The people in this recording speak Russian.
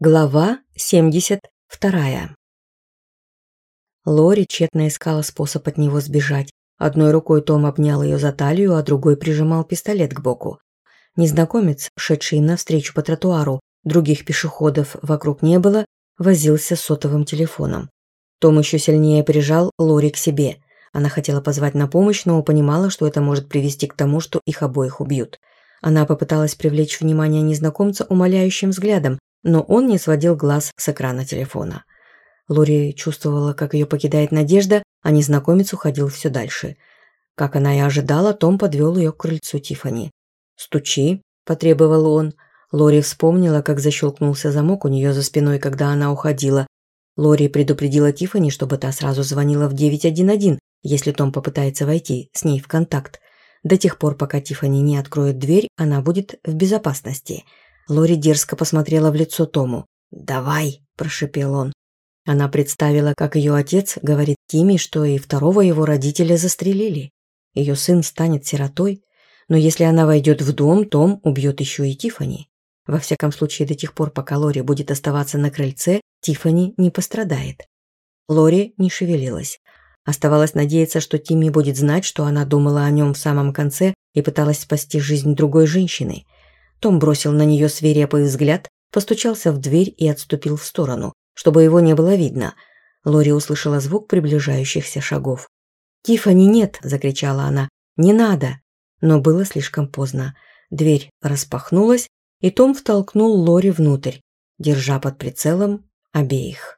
Глава 72. Лори тщетно искала способ от него сбежать. Одной рукой Том обнял ее за талию, а другой прижимал пистолет к боку. Незнакомец, шедший им навстречу по тротуару, других пешеходов вокруг не было, возился с сотовым телефоном. Том еще сильнее прижал Лори к себе. Она хотела позвать на помощь, но понимала, что это может привести к тому, что их обоих убьют. Она попыталась привлечь внимание незнакомца умоляющим взглядом, но он не сводил глаз с экрана телефона. Лори чувствовала, как ее покидает надежда, а незнакомец уходил все дальше. Как она и ожидала, Том подвел ее к крыльцу Тифани. «Стучи», – потребовал он. Лори вспомнила, как защелкнулся замок у нее за спиной, когда она уходила. Лори предупредила Тифани, чтобы та сразу звонила в 911, если Том попытается войти с ней в контакт. До тех пор, пока Тифани не откроет дверь, она будет в безопасности – Лори дерзко посмотрела в лицо Тому. «Давай!» – прошепел он. Она представила, как ее отец говорит Тиме, что и второго его родителя застрелили. Ее сын станет сиротой, но если она войдет в дом, Том убьет еще и Тифани. Во всяком случае, до тех пор, пока Лори будет оставаться на крыльце, Тифани не пострадает. Лори не шевелилась. Оставалось надеяться, что Тимми будет знать, что она думала о нем в самом конце и пыталась спасти жизнь другой женщины – том бросил на нее свирепый взгляд, постучался в дверь и отступил в сторону, чтобы его не было видно. Лори услышала звук приближающихся шагов. «Тиффани, нет!» – закричала она. «Не надо!» Но было слишком поздно. Дверь распахнулась, и Том втолкнул Лори внутрь, держа под прицелом обеих.